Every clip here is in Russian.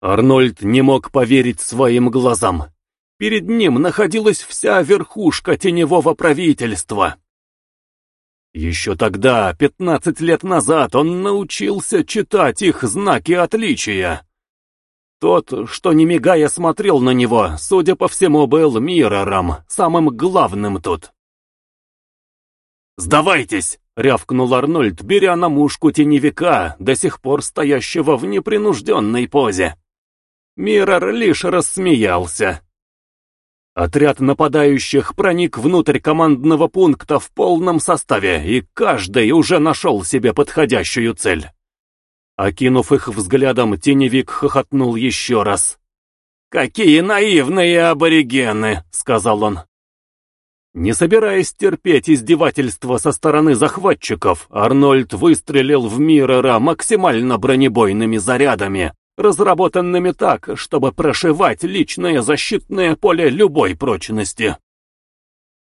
Арнольд не мог поверить своим глазам. Перед ним находилась вся верхушка теневого правительства. Еще тогда, пятнадцать лет назад, он научился читать их знаки отличия. Тот, что не мигая смотрел на него, судя по всему, был Мирором, самым главным тут. «Сдавайтесь!» — рявкнул Арнольд, беря на мушку теневика, до сих пор стоящего в непринужденной позе. Миррор лишь рассмеялся. Отряд нападающих проник внутрь командного пункта в полном составе, и каждый уже нашел себе подходящую цель. Окинув их взглядом, теневик хохотнул еще раз. «Какие наивные аборигены!» — сказал он. Не собираясь терпеть издевательства со стороны захватчиков, Арнольд выстрелил в Миррора максимально бронебойными зарядами, разработанными так, чтобы прошивать личное защитное поле любой прочности.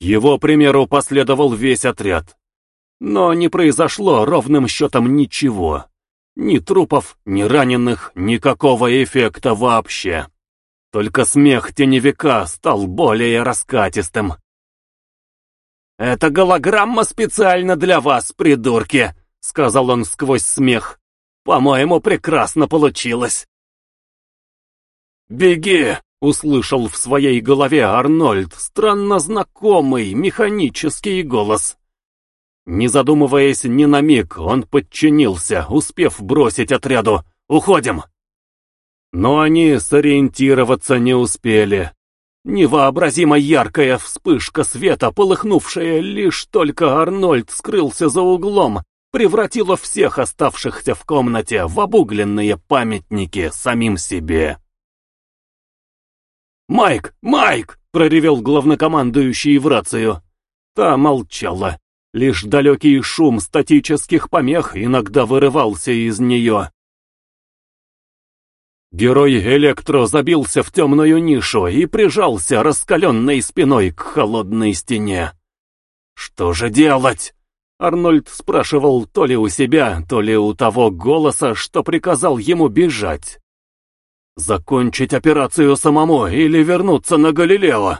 Его примеру последовал весь отряд. Но не произошло ровным счетом ничего. Ни трупов, ни раненых, никакого эффекта вообще. Только смех теневика стал более раскатистым. «Это голограмма специально для вас, придурки!» — сказал он сквозь смех. «По-моему, прекрасно получилось!» «Беги!» — услышал в своей голове Арнольд странно знакомый механический голос. Не задумываясь ни на миг, он подчинился, успев бросить отряду «Уходим!». Но они сориентироваться не успели. Невообразимо яркая вспышка света, полыхнувшая лишь только Арнольд скрылся за углом, превратила всех оставшихся в комнате в обугленные памятники самим себе. «Майк! Майк!» — проревел главнокомандующий в рацию. Та молчала. Лишь далекий шум статических помех иногда вырывался из нее. Герой Электро забился в темную нишу и прижался раскаленной спиной к холодной стене. «Что же делать?» Арнольд спрашивал то ли у себя, то ли у того голоса, что приказал ему бежать. «Закончить операцию самому или вернуться на Галилео?»